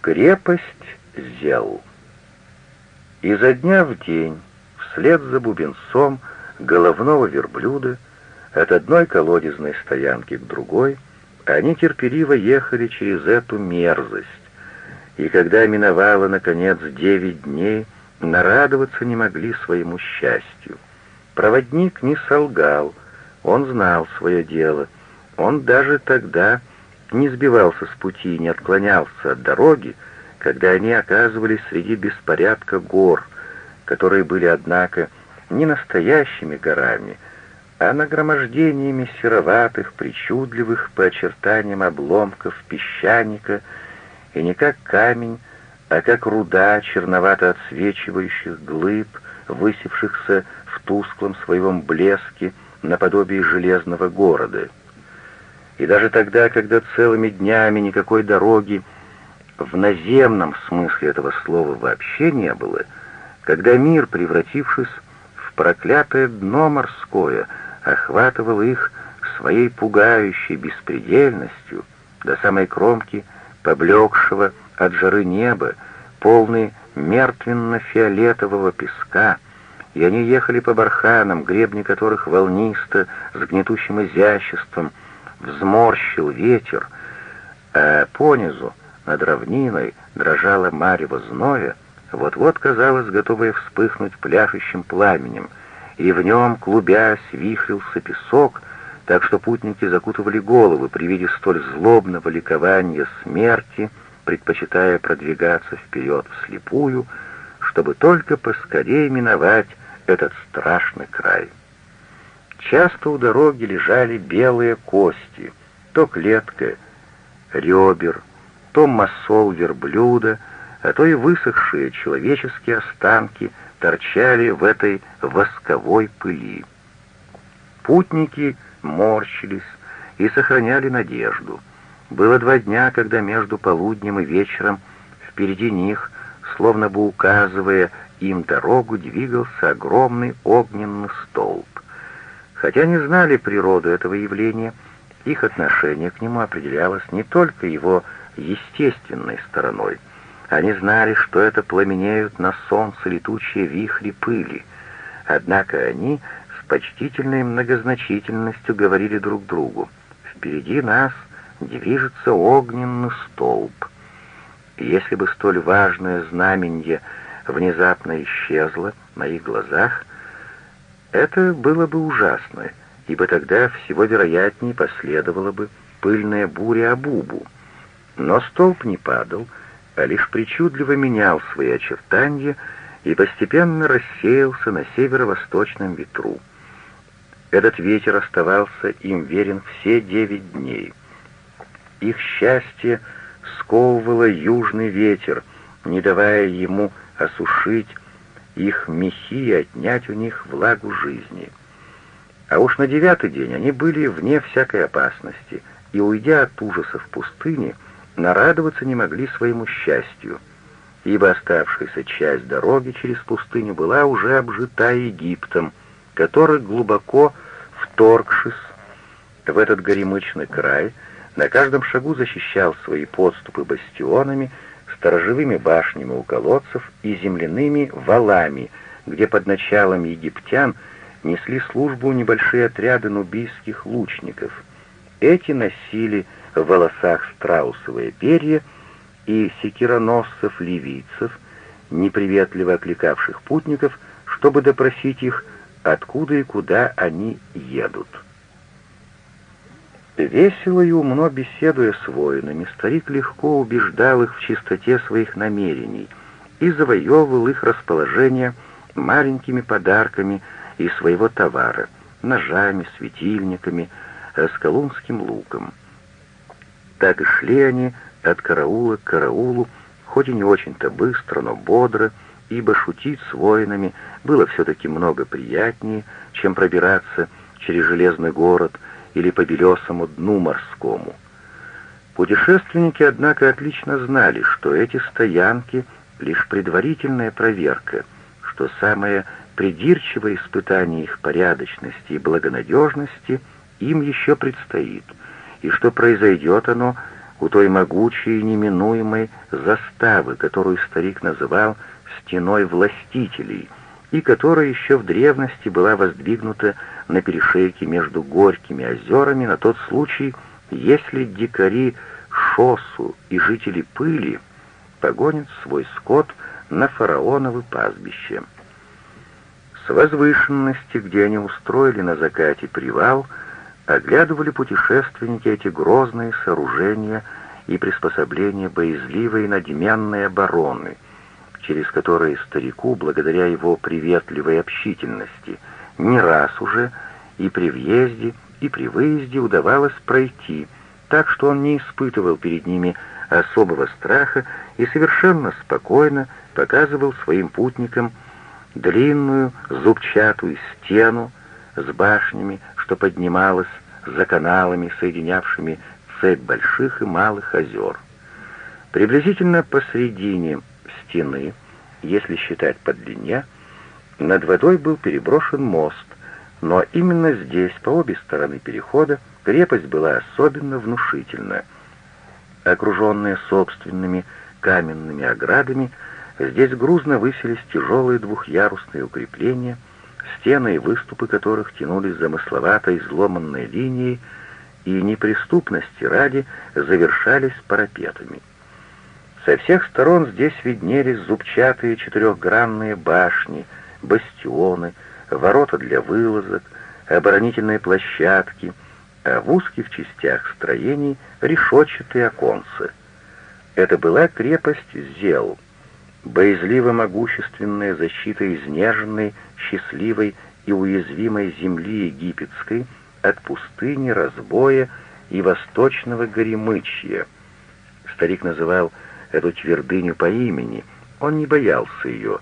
Крепость Зел. Изо дня в день, вслед за бубенцом головного верблюда, от одной колодезной стоянки к другой, они терпеливо ехали через эту мерзость, и когда миновало, наконец, девять дней, нарадоваться не могли своему счастью. Проводник не солгал, он знал свое дело, он даже тогда не сбивался с пути, не отклонялся от дороги, когда они оказывались среди беспорядка гор, которые были, однако, не настоящими горами, а нагромождениями сероватых, причудливых по очертаниям обломков песчаника, и не как камень, а как руда черновато отсвечивающих глыб, высевшихся в тусклом своем блеске наподобие железного города. И даже тогда, когда целыми днями никакой дороги в наземном смысле этого слова вообще не было, когда мир, превратившись в проклятое дно морское, охватывал их своей пугающей беспредельностью до самой кромки поблекшего от жары неба, полный мертвенно-фиолетового песка, и они ехали по барханам, гребни которых волнисто, с гнетущим изяществом, взморщил ветер, а понизу, над равниной, дрожала марево зноя, вот-вот казалось, готовая вспыхнуть пляшущим пламенем, и в нем, клубясь, вихрился песок, так что путники закутывали головы при виде столь злобного ликования смерти, предпочитая продвигаться вперед вслепую, чтобы только поскорее миновать этот страшный край. Часто у дороги лежали белые кости, то клетка, ребер, то масол верблюда, а то и высохшие человеческие останки торчали в этой восковой пыли. Путники морщились и сохраняли надежду. Было два дня, когда между полуднем и вечером впереди них, словно бы указывая им дорогу, двигался огромный огненный столб. Хотя не знали природу этого явления, их отношение к нему определялось не только его естественной стороной. Они знали, что это пламенеют на солнце летучие вихри пыли. Однако они с почтительной многозначительностью говорили друг другу, «Впереди нас движется огненный столб». если бы столь важное знаменье внезапно исчезло на их глазах, это было бы ужасно, ибо тогда всего вероятнее последовала бы пыльная буря Абубу. Но столб не падал, а лишь причудливо менял свои очертания и постепенно рассеялся на северо-восточном ветру. Этот ветер оставался им верен все девять дней. Их счастье сковывало южный ветер, не давая ему осушить их мехи и отнять у них влагу жизни. А уж на девятый день они были вне всякой опасности, и, уйдя от ужасов пустыни, нарадоваться не могли своему счастью, ибо оставшаяся часть дороги через пустыню была уже обжита Египтом, который, глубоко вторгшись в этот горемычный край, на каждом шагу защищал свои подступы бастионами, сторожевыми башнями у колодцев и земляными валами, где под началом египтян несли службу небольшие отряды нубийских лучников. Эти носили в волосах страусовые перья и секироносцев-ливийцев, неприветливо окликавших путников, чтобы допросить их, откуда и куда они едут. Весело и умно беседуя с воинами, старик легко убеждал их в чистоте своих намерений и завоевывал их расположение маленькими подарками из своего товара, ножами, светильниками, скалунским луком. Так и шли они от караула к караулу, хоть и не очень-то быстро, но бодро, ибо шутить с воинами было все-таки много приятнее, чем пробираться через железный город — или по белесому дну морскому. Путешественники, однако, отлично знали, что эти стоянки — лишь предварительная проверка, что самое придирчивое испытание их порядочности и благонадежности им еще предстоит, и что произойдет оно у той могучей и неминуемой заставы, которую старик называл «стеной властителей», и которая еще в древности была воздвигнута на перешейке между горькими озерами на тот случай, если дикари Шосу и жители Пыли погонят свой скот на фараоновы пастбище. С возвышенности, где они устроили на закате привал, оглядывали путешественники эти грозные сооружения и приспособления боязливой и надменной обороны, через которые старику, благодаря его приветливой общительности, не раз уже и при въезде, и при выезде удавалось пройти, так что он не испытывал перед ними особого страха и совершенно спокойно показывал своим путникам длинную зубчатую стену с башнями, что поднималась за каналами, соединявшими цепь больших и малых озер. Приблизительно посредине стены, если считать по длине, над водой был переброшен мост, но именно здесь, по обе стороны перехода, крепость была особенно внушительна. Окруженная собственными каменными оградами, здесь грузно высились тяжелые двухъярусные укрепления, стены и выступы которых тянулись замысловатой изломанной линией и неприступности ради завершались парапетами. Со всех сторон здесь виднелись зубчатые четырехгранные башни, бастионы, ворота для вылазок, оборонительные площадки, а в узких частях строений решетчатые оконцы. Это была крепость Зел, боязливо-могущественная защита изнеженной, счастливой и уязвимой земли египетской от пустыни, разбоя и восточного горемычья. Старик называл эту твердыню по имени, он не боялся ее,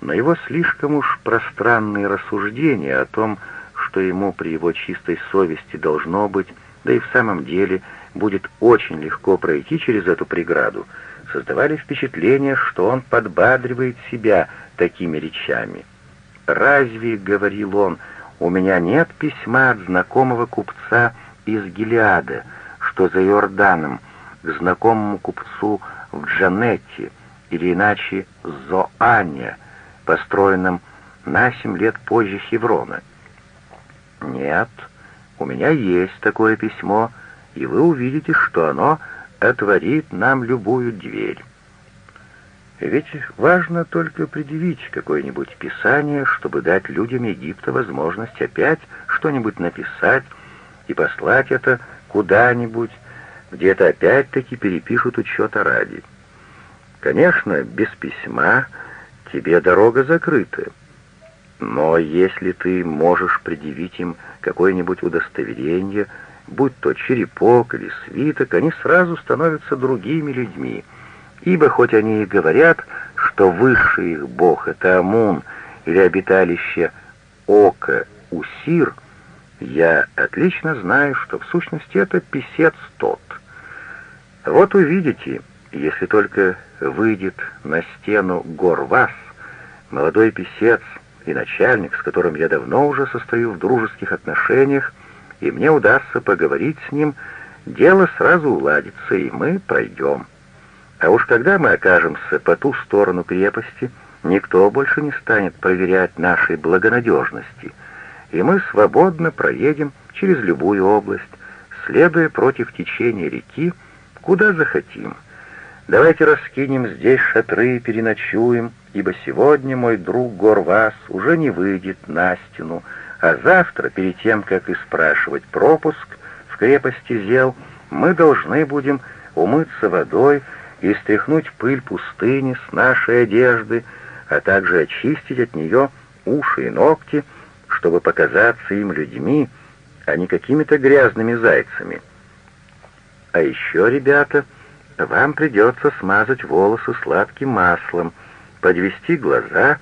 но его слишком уж пространные рассуждения о том, что ему при его чистой совести должно быть, да и в самом деле будет очень легко пройти через эту преграду, создавали впечатление, что он подбадривает себя такими речами. «Разве, — говорил он, — у меня нет письма от знакомого купца из Гелиада, что за Иорданом, к знакомому купцу в Джанетте, или иначе Зоане, построенном на семь лет позже Хеврона. Нет, у меня есть такое письмо, и вы увидите, что оно отворит нам любую дверь. Ведь важно только предъявить какое-нибудь писание, чтобы дать людям Египта возможность опять что-нибудь написать и послать это куда-нибудь, где это опять-таки перепишут учет о ради. Конечно, без письма тебе дорога закрыта. Но если ты можешь предъявить им какое-нибудь удостоверение, будь то черепок или свиток, они сразу становятся другими людьми, ибо хоть они и говорят, что высший их бог — это Амун или обиталище Ока, Усир, я отлично знаю, что в сущности это писец тот. Вот увидите, если только выйдет на стену Горвас, молодой писец и начальник, с которым я давно уже состою в дружеских отношениях, и мне удастся поговорить с ним, дело сразу уладится, и мы пройдем. А уж когда мы окажемся по ту сторону крепости, никто больше не станет проверять нашей благонадежности, и мы свободно проедем через любую область, следуя против течения реки, куда захотим. Давайте раскинем здесь шатры и переночуем, ибо сегодня мой друг Горвас уже не выйдет на стену, а завтра, перед тем, как и спрашивать пропуск в крепости Зел, мы должны будем умыться водой и стряхнуть пыль пустыни с нашей одежды, а также очистить от нее уши и ногти, чтобы показаться им людьми, а не какими-то грязными зайцами. А еще, ребята, вам придется смазать волосы сладким маслом, подвести глаза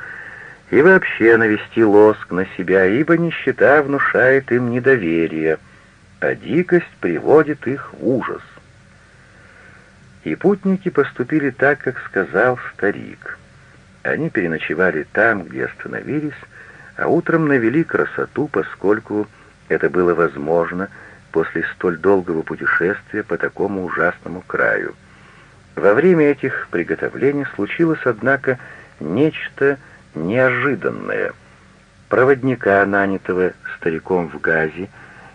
и вообще навести лоск на себя, ибо нищета внушает им недоверие, а дикость приводит их в ужас. И путники поступили так, как сказал старик. Они переночевали там, где остановились, а утром навели красоту, поскольку это было возможно, после столь долгого путешествия по такому ужасному краю. Во время этих приготовлений случилось, однако, нечто неожиданное. Проводника, нанятого стариком в газе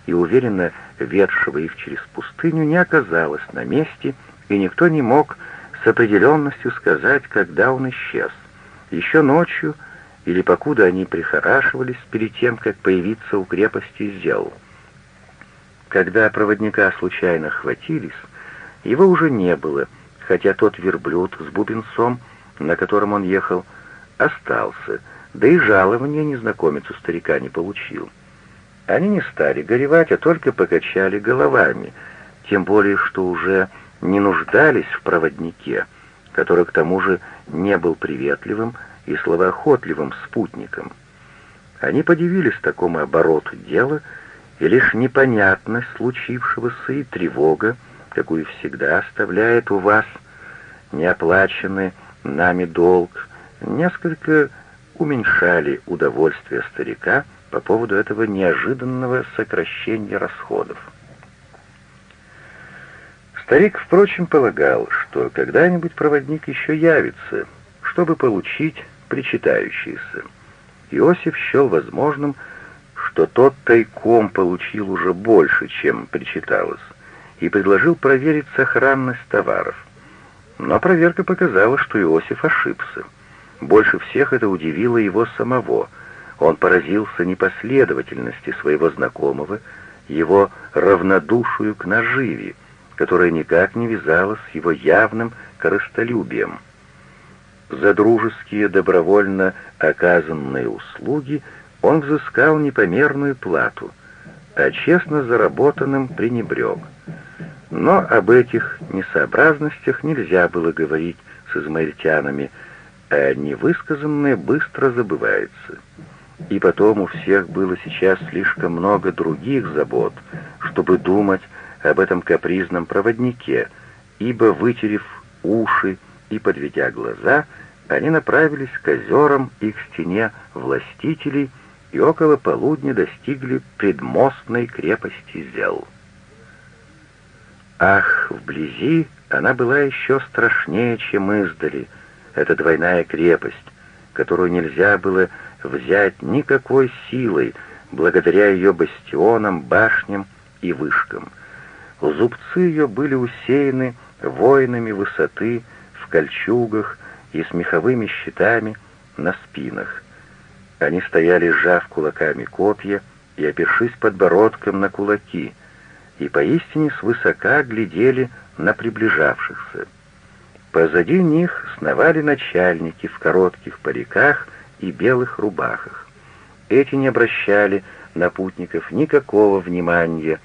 и уверенно ведшего их через пустыню, не оказалось на месте, и никто не мог с определенностью сказать, когда он исчез. Еще ночью или покуда они прихорашивались перед тем, как появиться у крепости Зел. Когда проводника случайно хватились, его уже не было, хотя тот верблюд с бубенцом, на котором он ехал, остался, да и жалования незнакомец у старика не получил. Они не стали горевать, а только покачали головами, тем более что уже не нуждались в проводнике, который к тому же не был приветливым и словоохотливым спутником. Они подивились такому обороту дела, и лишь непонятность случившегося и тревога, какую всегда оставляет у вас неоплаченный нами долг, несколько уменьшали удовольствие старика по поводу этого неожиданного сокращения расходов. Старик, впрочем, полагал, что когда-нибудь проводник еще явится, чтобы получить причитающиеся. Иосиф счел возможным, что тот тайком получил уже больше, чем причиталось, и предложил проверить сохранность товаров. Но проверка показала, что Иосиф ошибся. Больше всех это удивило его самого. Он поразился непоследовательности своего знакомого, его равнодушию к наживе, которая никак не вязалась с его явным корыстолюбием. За дружеские добровольно оказанные услуги он взыскал непомерную плату, а честно заработанным пренебрег. Но об этих несообразностях нельзя было говорить с измаильтянами, а невысказанное быстро забывается. И потом у всех было сейчас слишком много других забот, чтобы думать об этом капризном проводнике, ибо, вытерев уши и подведя глаза, они направились к озерам и к стене властителей и около полудня достигли предмостной крепости Зел. Ах, вблизи она была еще страшнее, чем издали, эта двойная крепость, которую нельзя было взять никакой силой, благодаря ее бастионам, башням и вышкам. Зубцы ее были усеяны воинами высоты в кольчугах, и с меховыми щитами на спинах. Они стояли, сжав кулаками копья и опершись подбородком на кулаки, и поистине свысока глядели на приближавшихся. Позади них сновали начальники в коротких париках и белых рубахах. Эти не обращали на путников никакого внимания,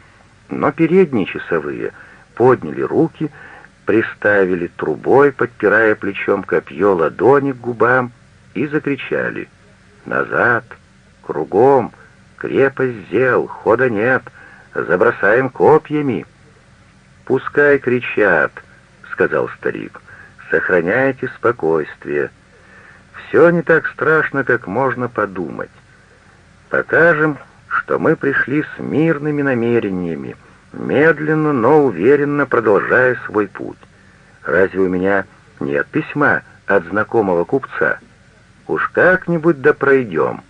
но передние часовые подняли руки приставили трубой, подпирая плечом копье ладони к губам, и закричали «Назад! Кругом! Крепость зел! Хода нет! Забросаем копьями!» «Пускай кричат!» — сказал старик. «Сохраняйте спокойствие. Все не так страшно, как можно подумать. Покажем, что мы пришли с мирными намерениями, медленно, но уверенно продолжая свой путь. Разве у меня нет письма от знакомого купца? Уж как-нибудь да пройдем.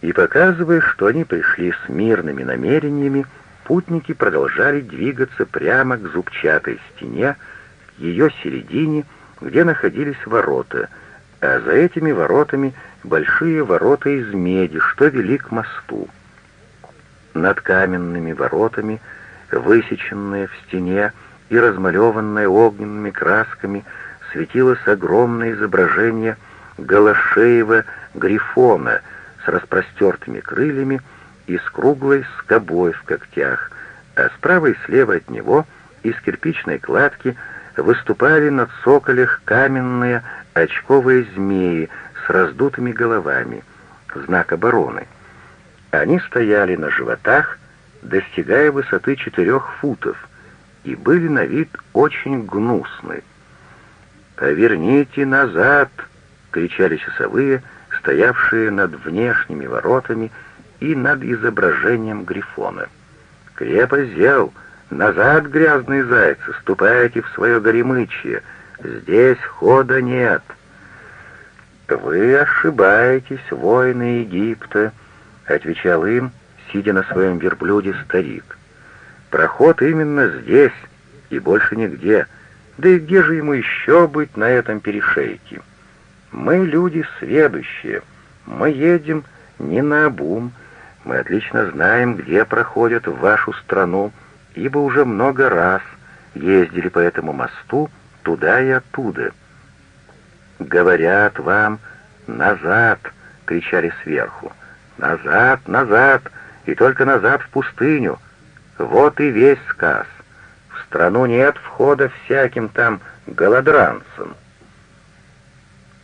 И показывая, что они пришли с мирными намерениями, путники продолжали двигаться прямо к зубчатой стене, к ее середине, где находились ворота, а за этими воротами большие ворота из меди, что вели к мосту. Над каменными воротами, высеченные в стене и размалеванные огненными красками, светилось огромное изображение голошеева грифона распростертыми крыльями и с круглой скобой в когтях, а справа и слева от него из кирпичной кладки выступали на цоколях каменные очковые змеи с раздутыми головами, знак обороны. Они стояли на животах, достигая высоты четырех футов, и были на вид очень гнусны. «Поверните назад!» — кричали часовые, стоявшие над внешними воротами и над изображением Грифона. Крепость зел! Назад, грязные зайцы, ступайте в свое горемычье! Здесь хода нет!» «Вы ошибаетесь, воины Египта», — отвечал им, сидя на своем верблюде старик. «Проход именно здесь и больше нигде. Да и где же ему еще быть на этом перешейке? Мы люди сведущие, мы едем не на обум, мы отлично знаем, где проходят в вашу страну, ибо уже много раз ездили по этому мосту туда и оттуда. Говорят вам «назад!» — кричали сверху. «Назад, назад! И только назад в пустыню! Вот и весь сказ! В страну нет входа всяким там голодранцам!»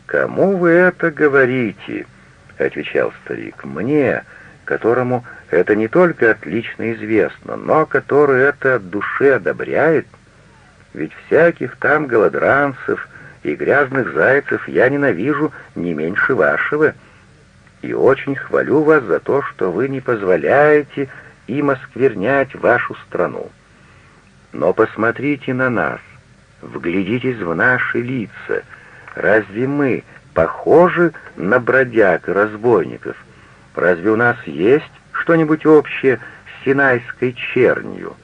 «Кому вы это говорите?» — отвечал старик. «Мне, которому это не только отлично известно, но который это от души одобряет. Ведь всяких там голодранцев и грязных зайцев я ненавижу не меньше вашего, и очень хвалю вас за то, что вы не позволяете им осквернять вашу страну. Но посмотрите на нас, вглядитесь в наши лица. Разве мы похожи на бродяг и разбойников? Разве у нас есть что-нибудь общее с синайской чернью?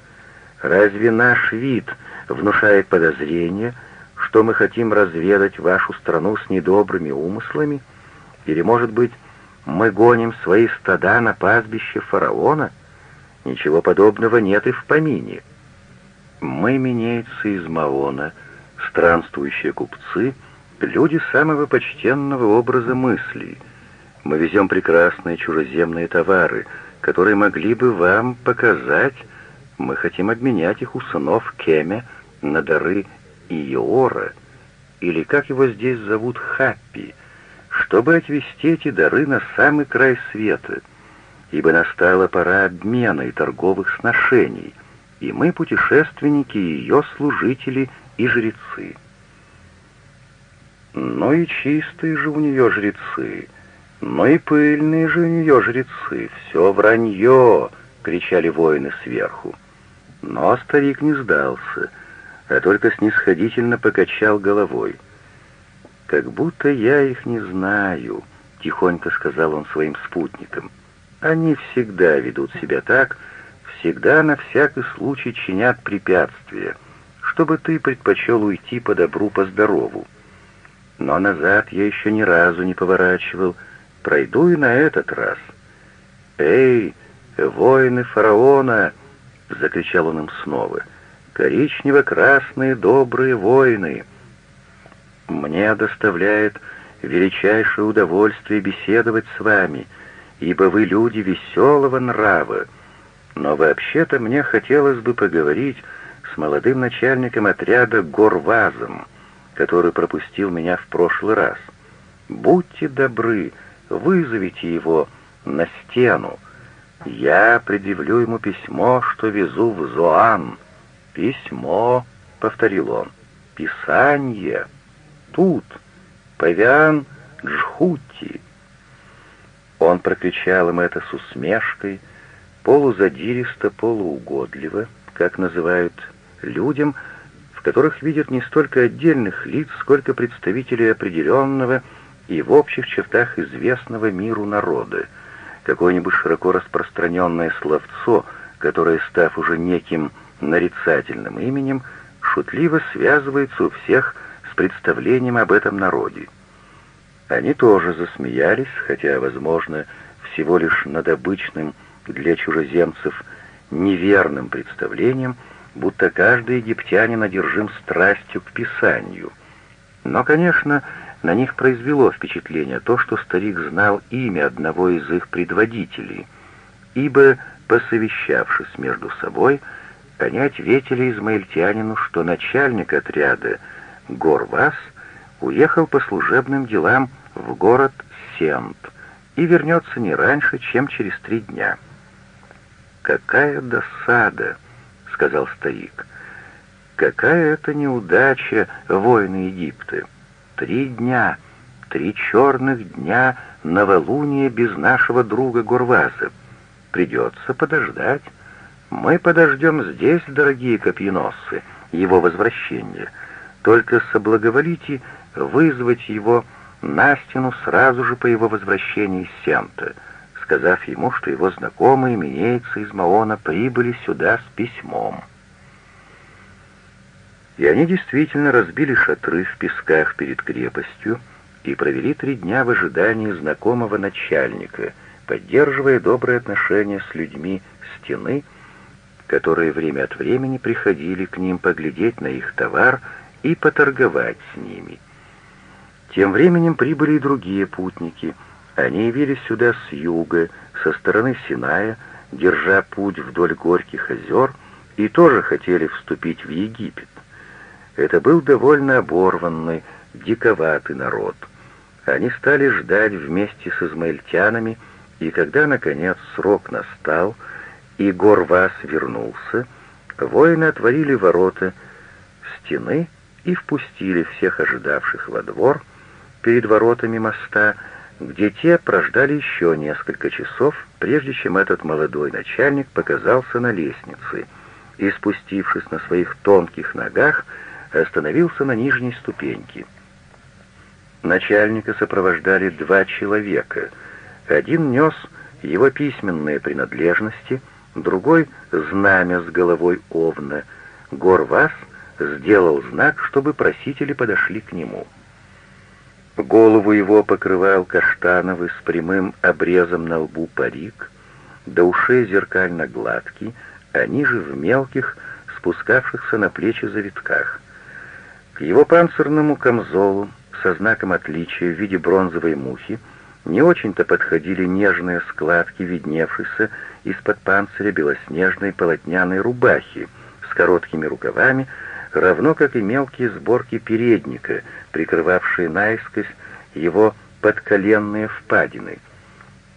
Разве наш вид внушает подозрение, что мы хотим разведать вашу страну с недобрыми умыслами? Или, может быть, мы гоним свои стада на пастбище фараона? Ничего подобного нет и в помине. Мы, минейцы из Маона, странствующие купцы, люди самого почтенного образа мыслей — мы везем прекрасные чужеземные товары, которые могли бы вам показать. Мы хотим обменять их у сынов Кеме на дары Иора, или как его здесь зовут Хаппи, чтобы отвезти эти дары на самый край света, ибо настала пора обмена и торговых сношений, и мы путешественники, ее служители и жрецы. Ну и чистые же у нее жрецы — «Ну и пыльные же у нее жрецы, все вранье!» — кричали воины сверху. Но старик не сдался, а только снисходительно покачал головой. «Как будто я их не знаю», — тихонько сказал он своим спутникам. «Они всегда ведут себя так, всегда на всякий случай чинят препятствия, чтобы ты предпочел уйти по добру, по здорову. Но назад я еще ни разу не поворачивал, — Пройду и на этот раз. «Эй, воины фараона!» — закричал он им снова. «Коричнево-красные добрые воины!» «Мне доставляет величайшее удовольствие беседовать с вами, ибо вы люди веселого нрава. Но вообще-то мне хотелось бы поговорить с молодым начальником отряда Горвазом, который пропустил меня в прошлый раз. Будьте добры, Вызовите его на стену. Я предъявлю ему письмо, что везу в Зоан. Письмо, — повторил он, — писание. Тут, Павиан Джхути. Он прокричал им это с усмешкой, полузадиристо, полуугодливо, как называют людям, которых видят не столько отдельных лиц, сколько представителей определенного, и в общих чертах известного миру народа, какое-нибудь широко распространенное словцо, которое, став уже неким нарицательным именем, шутливо связывается у всех с представлением об этом народе. Они тоже засмеялись, хотя, возможно, всего лишь над обычным для чужеземцев неверным представлением, будто каждый египтянин одержим страстью к Писанию. Но, конечно, на них произвело впечатление то, что старик знал имя одного из их предводителей, ибо, посовещавшись между собой, они ответили измаильтянину, что начальник отряда Горвас уехал по служебным делам в город Сент и вернется не раньше, чем через три дня. «Какая досада!» — сказал старик. «Какая это неудача, воины Египта!» Три дня, три черных дня новолуния без нашего друга Гурваза. Придется подождать. Мы подождем здесь, дорогие копьеносцы, его возвращения. Только соблаговолите вызвать его на стену сразу же по его возвращении из Сента, сказав ему, что его знакомые минейцы из Маона прибыли сюда с письмом. И они действительно разбили шатры в песках перед крепостью и провели три дня в ожидании знакомого начальника, поддерживая добрые отношения с людьми стены которые время от времени приходили к ним поглядеть на их товар и поторговать с ними. Тем временем прибыли и другие путники. Они явились сюда с юга, со стороны Синая, держа путь вдоль горьких озер, и тоже хотели вступить в Египет. Это был довольно оборванный, диковатый народ. Они стали ждать вместе с измаильтянами, и когда, наконец, срок настал — и Горвас вернулся, воины отворили ворота стены и впустили всех ожидавших во двор перед воротами моста, где те прождали еще несколько часов, прежде чем этот молодой начальник показался на лестнице и, спустившись на своих тонких ногах, остановился на нижней ступеньке. Начальника сопровождали два человека. Один нес его письменные принадлежности — другой — знамя с головой овна. Горвас сделал знак, чтобы просители подошли к нему. Голову его покрывал каштановый с прямым обрезом на лбу парик, до ушей зеркально гладкий, а ниже в мелких, спускавшихся на плечи завитках. К его панцирному камзолу со знаком отличия в виде бронзовой мухи не очень-то подходили нежные складки, видневшиеся из-под панциря белоснежной полотняной рубахи с короткими рукавами, равно как и мелкие сборки передника, прикрывавшие наискось его подколенные впадины.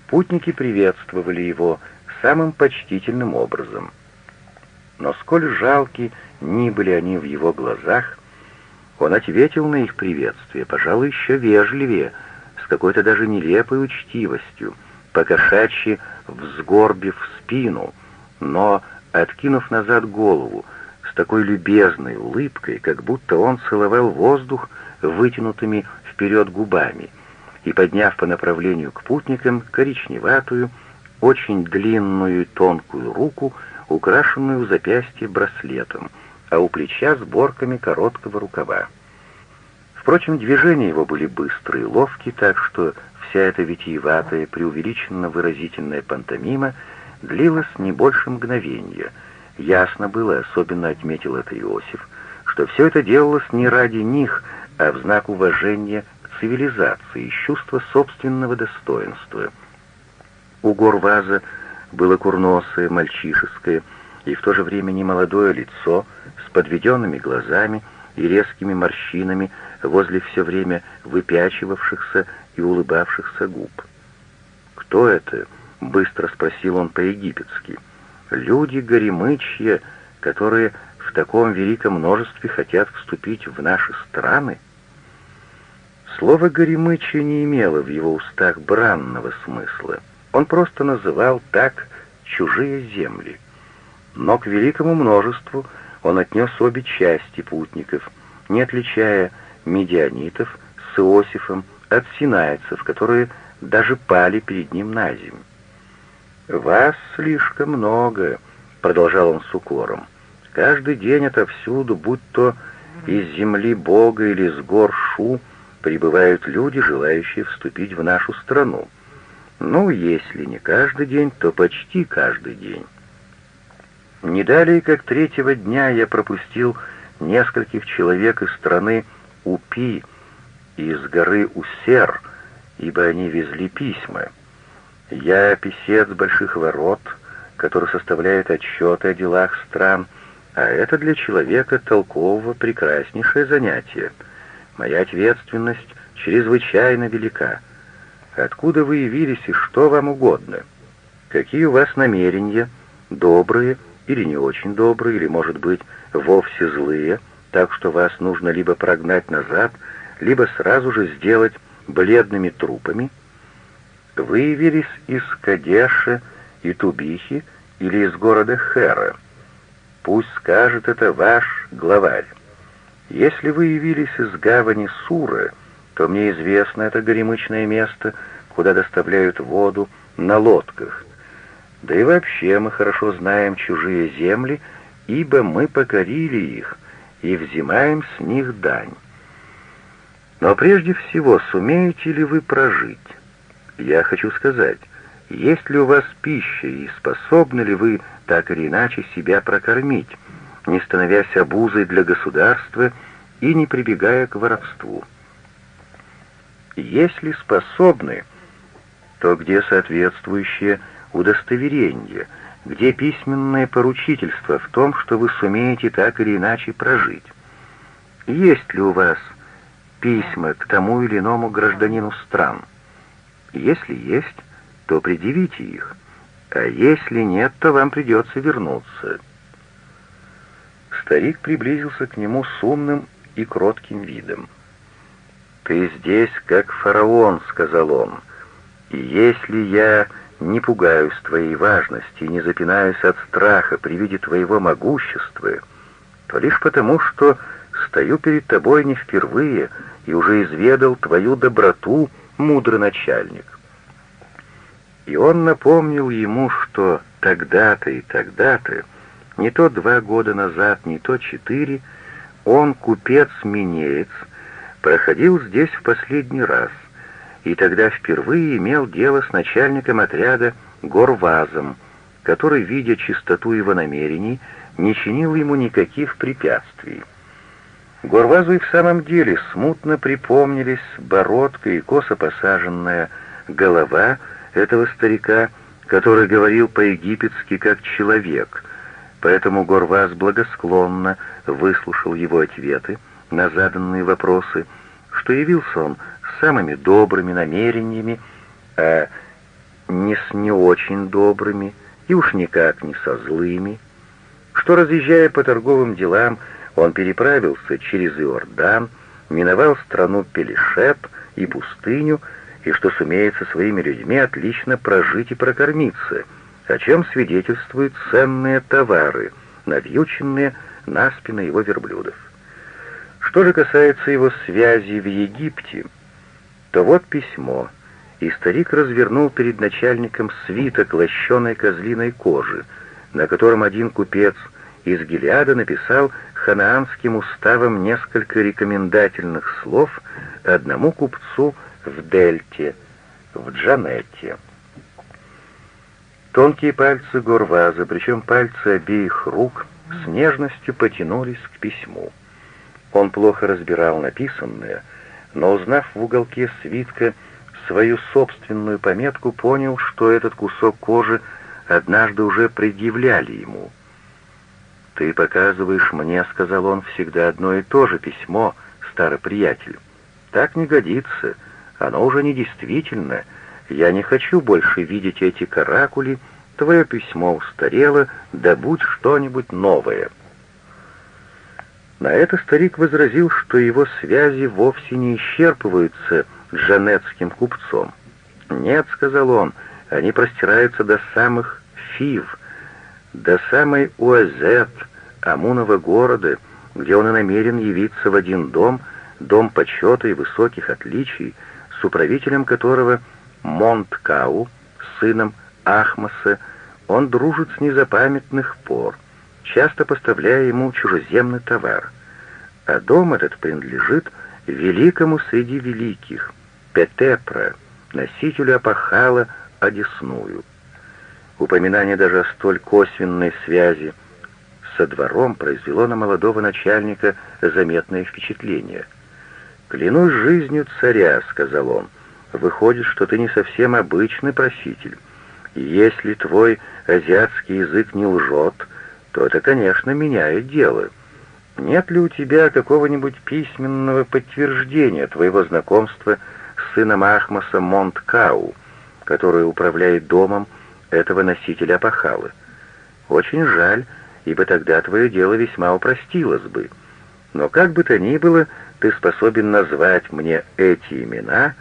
Путники приветствовали его самым почтительным образом. Но сколь жалки ни были они в его глазах, он ответил на их приветствие, пожалуй, еще вежливее — с какой-то даже нелепой учтивостью, покошачьи взгорбив спину, но, откинув назад голову, такой любезной улыбкой, как будто он целовал воздух вытянутыми вперед губами, и, подняв по направлению к путникам коричневатую, очень длинную и тонкую руку, украшенную у запястья браслетом, а у плеча сборками короткого рукава. Впрочем, движения его были быстрые и ловкие, так что вся эта витиеватая, преувеличенно выразительная пантомима длилась не больше мгновения. Ясно было, особенно отметил это Иосиф, что все это делалось не ради них, а в знак уважения к цивилизации и чувства собственного достоинства. У Горваза было курносое, мальчишеское и в то же время немолодое лицо с подведенными глазами и резкими морщинами, возле все время выпячивавшихся и улыбавшихся губ. «Кто это?» — быстро спросил он по-египетски. «Люди горемычья, которые в таком великом множестве хотят вступить в наши страны?» Слово «горемычье» не имело в его устах бранного смысла. Он просто называл так чужие земли. Но к великому множеству он отнес обе части путников, не отличая медианитов с Иосифом от синайцев, которые даже пали перед ним на землю. «Вас слишком много», — продолжал он с укором. «Каждый день отовсюду, будь то из земли Бога или с гор Шу, прибывают люди, желающие вступить в нашу страну. Ну, если не каждый день, то почти каждый день. Не далее, как третьего дня я пропустил нескольких человек из страны Упи из горы Усер, ибо они везли письма. Я писец больших ворот, который составляет отчеты о делах стран, а это для человека толкового прекраснейшее занятие. Моя ответственность чрезвычайно велика. Откуда вы явились и что вам угодно? Какие у вас намерения, добрые или не очень добрые, или, может быть, вовсе злые — так что вас нужно либо прогнать назад, либо сразу же сделать бледными трупами, вы явились из Кадеша и Тубихи или из города Хера. Пусть скажет это ваш главарь. Если вы явились из гавани Суры, то мне известно это горемычное место, куда доставляют воду на лодках. Да и вообще мы хорошо знаем чужие земли, ибо мы покорили их и взимаем с них дань. Но прежде всего, сумеете ли вы прожить? Я хочу сказать, есть ли у вас пища и способны ли вы так или иначе себя прокормить, не становясь обузой для государства и не прибегая к воровству? Если способны, то где соответствующее удостоверение, где письменное поручительство в том, что вы сумеете так или иначе прожить? Есть ли у вас письма к тому или иному гражданину стран? Если есть, то предъявите их, а если нет, то вам придется вернуться. Старик приблизился к нему с умным и кротким видом. «Ты здесь, как фараон», — сказал он, — «и если я не пугаюсь твоей важности и не запинаюсь от страха при виде твоего могущества, то лишь потому, что стою перед тобой не впервые и уже изведал твою доброту, мудрый начальник. И он напомнил ему, что тогда-то и тогда-то, не то два года назад, не то четыре, он, купец-минеец, проходил здесь в последний раз, и тогда впервые имел дело с начальником отряда Горвазом, который, видя чистоту его намерений, не чинил ему никаких препятствий. Горвазу и в самом деле смутно припомнились бородка и косо посаженная голова — этого старика, который говорил по-египетски как человек, поэтому Горвас благосклонно выслушал его ответы на заданные вопросы, что явился он с самыми добрыми намерениями, а не с не очень добрыми и уж никак не со злыми, что, разъезжая по торговым делам, он переправился через Иордан, миновал страну Пелешеп и пустыню, и что сумеет со своими людьми отлично прожить и прокормиться, о чем свидетельствуют ценные товары, навьюченные на спины его верблюдов. Что же касается его связи в Египте, то вот письмо, и старик развернул перед начальником свиток лощеной козлиной кожи, на котором один купец из Гелиада написал ханаанским уставом несколько рекомендательных слов одному купцу в Дельте, в Джанетте. Тонкие пальцы Горваза, причем пальцы обеих рук, с нежностью потянулись к письму. Он плохо разбирал написанное, но, узнав в уголке свитка свою собственную пометку, понял, что этот кусок кожи однажды уже предъявляли ему. «Ты показываешь мне, — сказал он, — всегда одно и то же письмо, старый приятель. Так не годится. Оно уже не действительно. Я не хочу больше видеть эти каракули. Твое письмо устарело, да будь что-нибудь новое». На это старик возразил, что его связи вовсе не исчерпываются джанетским купцом. «Нет», — сказал он, — «они простираются до самых Фив, до самой Уазет, Амунова города, где он и намерен явиться в один дом, дом почета и высоких отличий, с управителем которого Монткау, сыном Ахмаса, он дружит с незапамятных пор, часто поставляя ему чужеземный товар. А дом этот принадлежит великому среди великих, Петепра, носителю опахала одесную. Упоминание даже о столь косвенной связи со двором произвело на молодого начальника заметное впечатление — «Клянусь жизнью царя», — сказал он, — «выходит, что ты не совсем обычный проситель. Если твой азиатский язык не лжет, то это, конечно, меняет дело. Нет ли у тебя какого-нибудь письменного подтверждения твоего знакомства с сыном Ахмаса Монткау, который управляет домом этого носителя Апахалы? Очень жаль, ибо тогда твое дело весьма упростилось бы. Но как бы то ни было, ты способен назвать мне эти имена,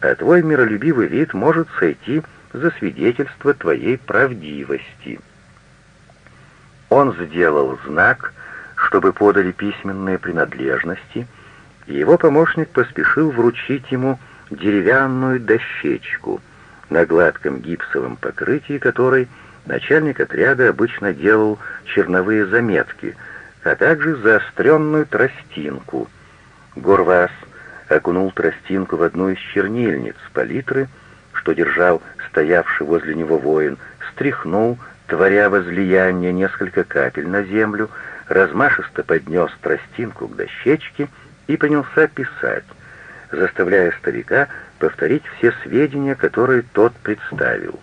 а твой миролюбивый вид может сойти за свидетельство твоей правдивости». Он сделал знак, чтобы подали письменные принадлежности, и его помощник поспешил вручить ему деревянную дощечку, на гладком гипсовом покрытии которой начальник отряда обычно делал черновые заметки, а также заостренную тростинку. Горвас окунул тростинку в одну из чернильниц палитры, что держал стоявший возле него воин, стряхнул, творя возлияние несколько капель на землю, размашисто поднес тростинку к дощечке и принялся писать, заставляя старика повторить все сведения, которые тот представил.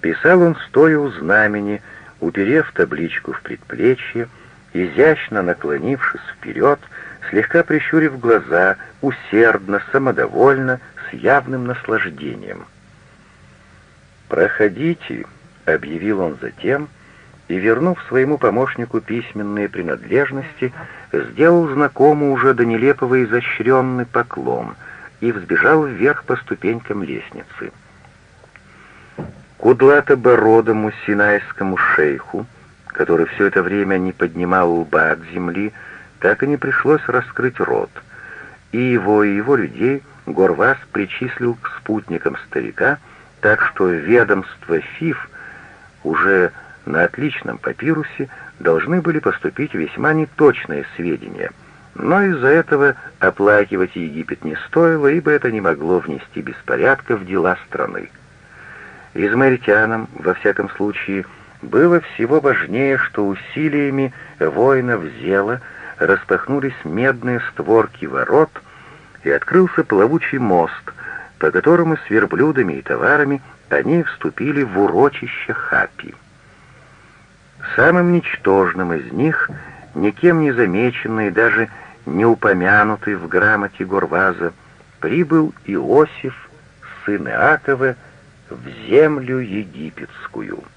Писал он стоя у знамени, уперев табличку в предплечье, изящно наклонившись вперед, слегка прищурив глаза, усердно, самодовольно, с явным наслаждением. «Проходите», — объявил он затем, и, вернув своему помощнику письменные принадлежности, сделал знакомый уже до нелепого изощренный поклон и взбежал вверх по ступенькам лестницы. Кудлато-бородому синайскому шейху, который все это время не поднимал лба от земли, так и не пришлось раскрыть рот, и его, и его людей Горвас причислил к спутникам старика, так что ведомство ФИФ уже на отличном папирусе должны были поступить весьма неточные сведения, но из-за этого оплакивать Египет не стоило, ибо это не могло внести беспорядка в дела страны. Измаильтянам, во всяком случае, было всего важнее, что усилиями воинов Зела распахнулись медные створки ворот и открылся плавучий мост, по которому с верблюдами и товарами они вступили в урочище Хапи. Самым ничтожным из них, никем не замеченный, даже не упомянутый в грамоте Горваза, прибыл Иосиф, сын Иакова, в землю египетскую —